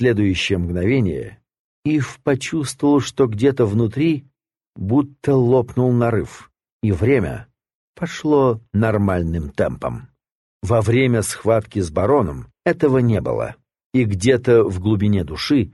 следующее мгновение Ив почувствовал, что где-то внутри будто лопнул нарыв, и время пошло нормальным темпом. Во время схватки с бароном этого не было, и где-то в глубине души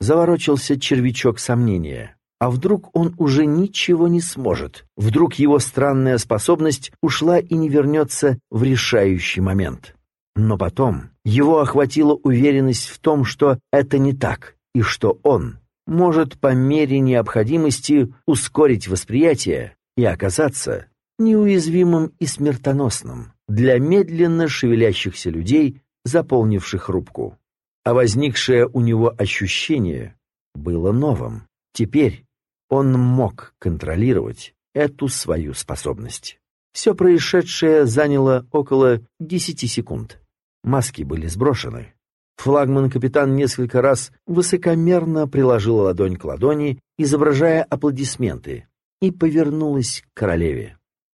заворочился червячок сомнения. А вдруг он уже ничего не сможет? Вдруг его странная способность ушла и не вернется в решающий момент? Но потом его охватила уверенность в том, что это не так, и что он может по мере необходимости ускорить восприятие и оказаться неуязвимым и смертоносным для медленно шевелящихся людей, заполнивших рубку. А возникшее у него ощущение было новым. Теперь он мог контролировать эту свою способность. Все происшедшее заняло около десяти секунд. Маски были сброшены. Флагман-капитан несколько раз высокомерно приложила ладонь к ладони, изображая аплодисменты, и повернулась к королеве.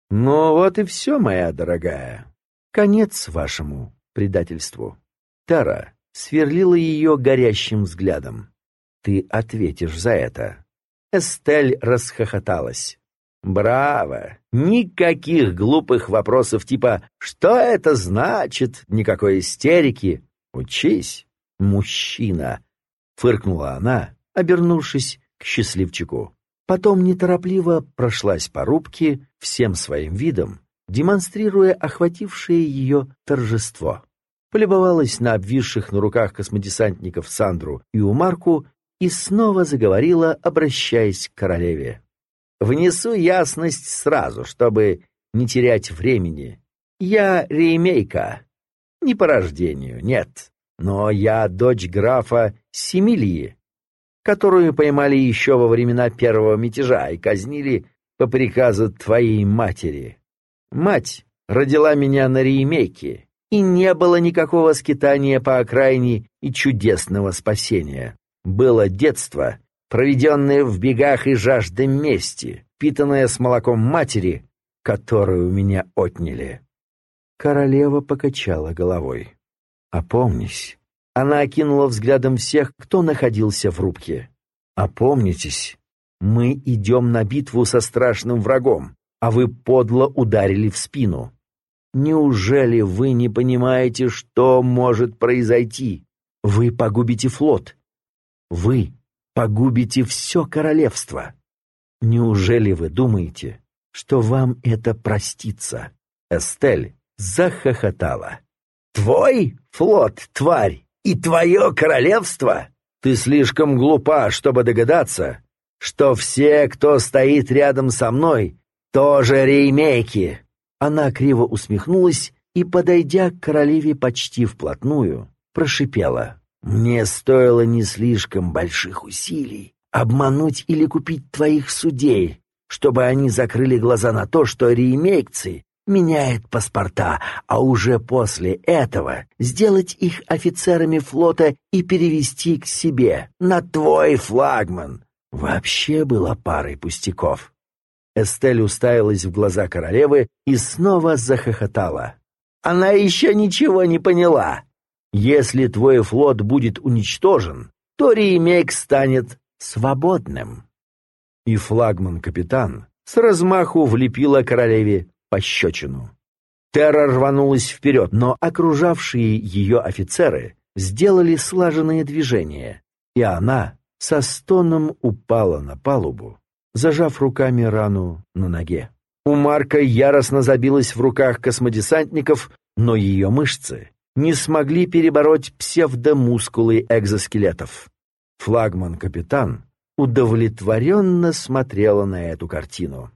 «Ну вот и все, моя дорогая. Конец вашему предательству». Тара сверлила ее горящим взглядом. «Ты ответишь за это». Эстель расхохоталась. «Браво! Никаких глупых вопросов типа «Что это значит?» Никакой истерики. Учись, мужчина!» Фыркнула она, обернувшись к счастливчику. Потом неторопливо прошлась по рубке всем своим видом, демонстрируя охватившее ее торжество. Полюбовалась на обвисших на руках космодесантников Сандру и Умарку и снова заговорила, обращаясь к королеве. «Внесу ясность сразу, чтобы не терять времени. Я ремейка. Не по рождению, нет. Но я дочь графа Семилии, которую поймали еще во времена первого мятежа и казнили по приказу твоей матери. Мать родила меня на ремейке, и не было никакого скитания по окраине и чудесного спасения. Было детство, проведенное в бегах и жажде мести, питанное с молоком матери, которую у меня отняли. Королева покачала головой. «Опомнись». Она окинула взглядом всех, кто находился в рубке. «Опомнитесь, мы идем на битву со страшным врагом, а вы подло ударили в спину. Неужели вы не понимаете, что может произойти? Вы погубите флот, вы погубите все королевство. Неужели вы думаете, что вам это простится?» Эстель захохотала. «Твой флот, тварь, и твое королевство? Ты слишком глупа, чтобы догадаться, что все, кто стоит рядом со мной, тоже ремейки!» Она криво усмехнулась и, подойдя к королеве почти вплотную, прошипела. Мне стоило не слишком больших усилий обмануть или купить твоих судей, чтобы они закрыли глаза на то, что ремейкцы меняют паспорта, а уже после этого сделать их офицерами флота и перевести к себе, на твой флагман. Вообще было парой пустяков. Эстель уставилась в глаза королевы и снова захохотала. Она еще ничего не поняла. Если твой флот будет уничтожен, то ремейк станет свободным. И флагман-капитан с размаху влепила королеве пощечину. Терра рванулась вперед, но окружавшие ее офицеры сделали слаженные движения, и она со стоном упала на палубу, зажав руками рану на ноге. У Марка яростно забилась в руках космодесантников, но ее мышцы не смогли перебороть псевдомускулы экзоскелетов. Флагман-капитан удовлетворенно смотрела на эту картину.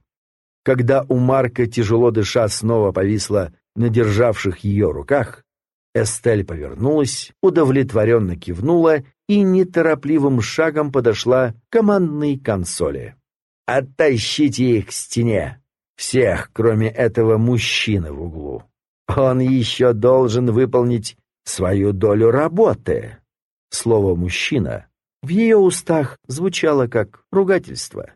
Когда у Марка, тяжело дыша, снова повисла на державших ее руках, Эстель повернулась, удовлетворенно кивнула и неторопливым шагом подошла к командной консоли. «Оттащите их к стене! Всех, кроме этого мужчины в углу!» Он еще должен выполнить свою долю работы. Слово «мужчина» в ее устах звучало как ругательство.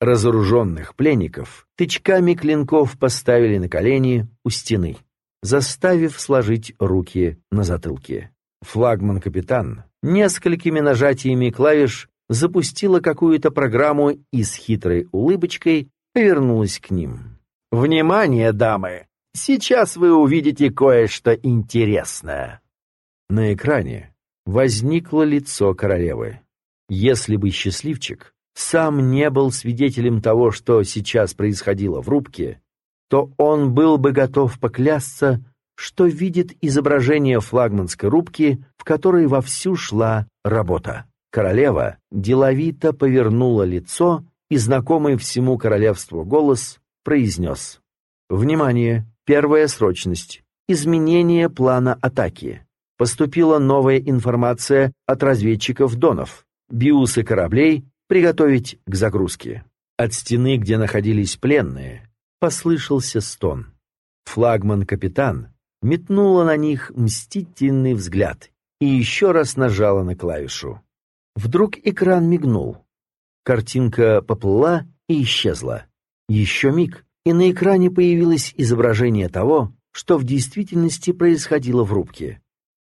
Разоруженных пленников тычками клинков поставили на колени у стены, заставив сложить руки на затылке. Флагман-капитан несколькими нажатиями клавиш запустила какую-то программу и с хитрой улыбочкой повернулась к ним. «Внимание, дамы! Сейчас вы увидите кое-что интересное!» На экране возникло лицо королевы. Если бы счастливчик сам не был свидетелем того, что сейчас происходило в рубке, то он был бы готов поклясться, что видит изображение флагманской рубки, в которой вовсю шла работа. Королева деловито повернула лицо, и знакомый всему королевству голос произнес. «Внимание! Первая срочность. Изменение плана атаки. Поступила новая информация от разведчиков Донов. Биусы кораблей приготовить к загрузке. От стены, где находились пленные, послышался стон. Флагман-капитан метнула на них мстительный взгляд и еще раз нажала на клавишу. Вдруг экран мигнул. Картинка поплыла и исчезла. Еще миг, и на экране появилось изображение того, что в действительности происходило в рубке.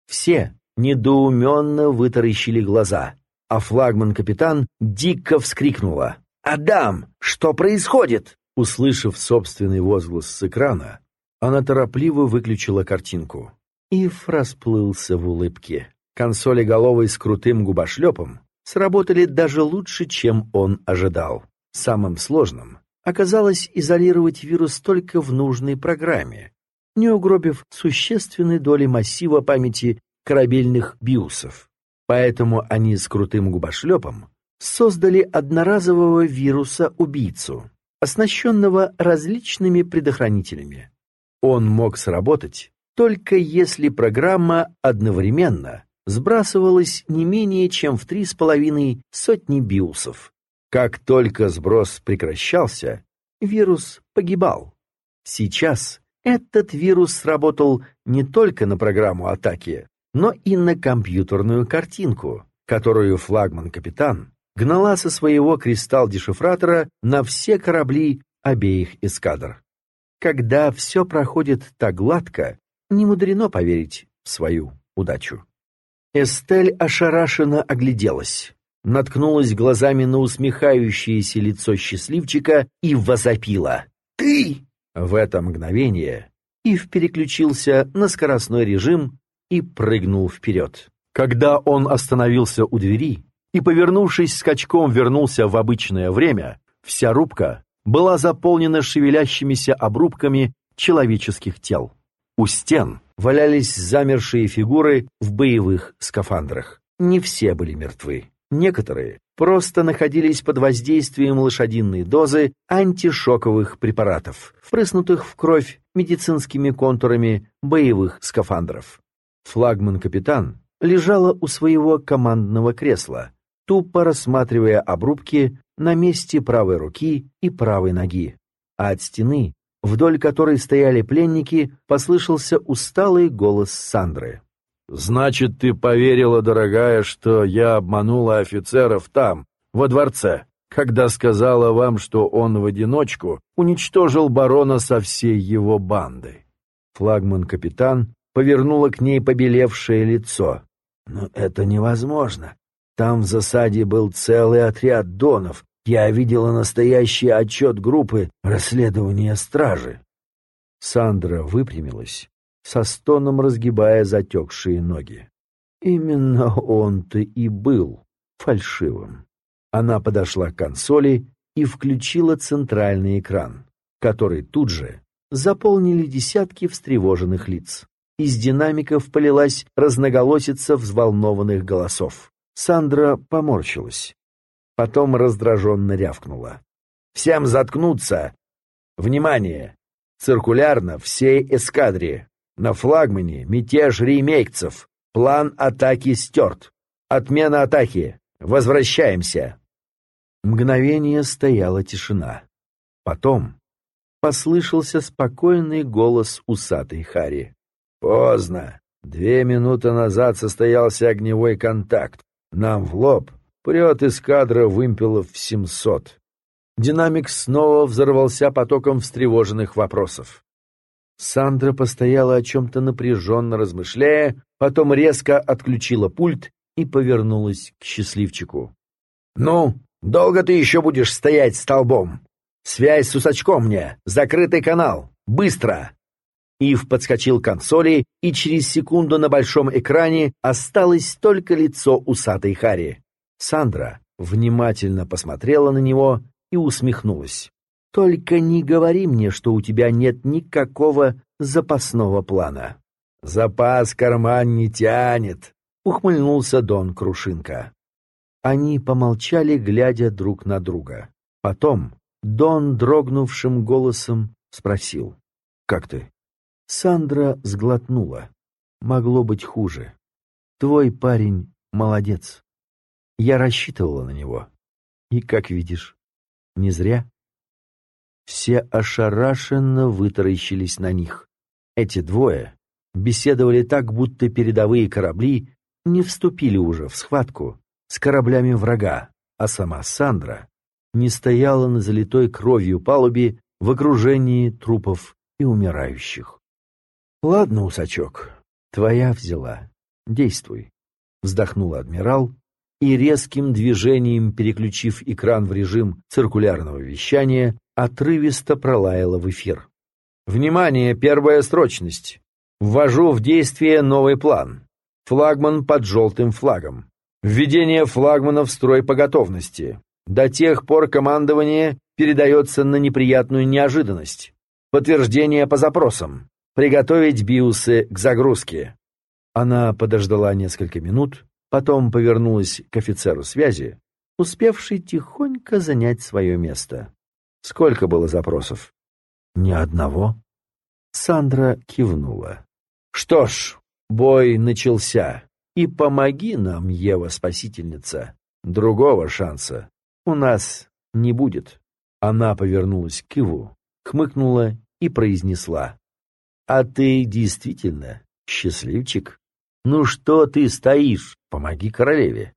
Все недоуменно вытаращили глаза, а флагман-капитан дико вскрикнула. «Адам, что происходит?» Услышав собственный возглас с экрана, она торопливо выключила картинку. Ив расплылся в улыбке. Консоли головой с крутым губошлепом сработали даже лучше, чем он ожидал. Самым сложным оказалось изолировать вирус только в нужной программе, не угробив существенной доли массива памяти корабельных биусов. Поэтому они с крутым губошлепом создали одноразового вируса-убийцу, оснащенного различными предохранителями. Он мог сработать только если программа одновременно сбрасывалась не менее чем в три с половиной сотни биусов. Как только сброс прекращался, вирус погибал. Сейчас этот вирус сработал не только на программу атаки, но и на компьютерную картинку, которую флагман-капитан гнала со своего кристалл-дешифратора на все корабли обеих эскадр. Когда все проходит так гладко, не мудрено поверить в свою удачу. Эстель ошарашенно огляделась, наткнулась глазами на усмехающееся лицо счастливчика и возопила. «Ты!» В это мгновение Ив переключился на скоростной режим и прыгнул вперед. Когда он остановился у двери, и, повернувшись скачком, вернулся в обычное время, вся рубка была заполнена шевелящимися обрубками человеческих тел. У стен валялись замершие фигуры в боевых скафандрах. Не все были мертвы. Некоторые просто находились под воздействием лошадиной дозы антишоковых препаратов, впрыснутых в кровь медицинскими контурами боевых скафандров. Флагман-капитан лежала у своего командного кресла, тупо рассматривая обрубки на месте правой руки и правой ноги. А от стены, вдоль которой стояли пленники, послышался усталый голос Сандры. «Значит, ты поверила, дорогая, что я обманула офицеров там, во дворце, когда сказала вам, что он в одиночку уничтожил барона со всей его бандой?» Флагман-капитан повернула к ней побелевшее лицо. «Но это невозможно. Там в засаде был целый отряд донов. Я видела настоящий отчет группы расследования стражи. Сандра выпрямилась, со стоном разгибая затекшие ноги. Именно он-то и был фальшивым. Она подошла к консоли и включила центральный экран, который тут же заполнили десятки встревоженных лиц. Из динамиков полилась разноголосица взволнованных голосов. Сандра поморщилась. Потом раздраженно рявкнула. «Всем заткнуться! Внимание! Циркулярно всей эскадре! На флагмане мятеж ремейкцев! План атаки стерт! Отмена атаки! Возвращаемся!» Мгновение стояла тишина. Потом послышался спокойный голос усатой Хари. «Поздно. Две минуты назад состоялся огневой контакт. Нам в лоб прет эскадра вымпелов в семьсот. Динамик снова взорвался потоком встревоженных вопросов. Сандра постояла о чем-то напряженно размышляя, потом резко отключила пульт и повернулась к счастливчику. «Ну, долго ты еще будешь стоять столбом? Связь с усачком мне, закрытый канал, быстро!» Ив подскочил к консоли, и через секунду на большом экране осталось только лицо усатой Хари. Сандра внимательно посмотрела на него и усмехнулась. Только не говори мне, что у тебя нет никакого запасного плана. Запас карман не тянет, ухмыльнулся Дон Крушинка. Они помолчали, глядя друг на друга. Потом Дон дрогнувшим голосом спросил. «Как ты?» Сандра сглотнула. Могло быть хуже. Твой парень молодец. Я рассчитывала на него. И, как видишь, не зря. Все ошарашенно вытаращились на них. Эти двое беседовали так, будто передовые корабли не вступили уже в схватку с кораблями врага, а сама Сандра не стояла на залитой кровью палубе в окружении трупов и умирающих. «Ладно, усачок, твоя взяла. Действуй», — вздохнул адмирал и резким движением, переключив экран в режим циркулярного вещания, отрывисто пролаяла в эфир. «Внимание, первая срочность! Ввожу в действие новый план. Флагман под желтым флагом. Введение флагмана в строй по готовности. До тех пор командование передается на неприятную неожиданность. Подтверждение по запросам. Приготовить биусы к загрузке». Она подождала несколько минут, потом повернулась к офицеру связи, успевший тихонько занять свое место. Сколько было запросов? Ни одного. Сандра кивнула. Что ж, бой начался. И помоги нам, Ева-спасительница. Другого шанса у нас не будет. Она повернулась к Иву, хмыкнула и произнесла. А ты действительно счастливчик? Ну что ты стоишь? Помоги королеве.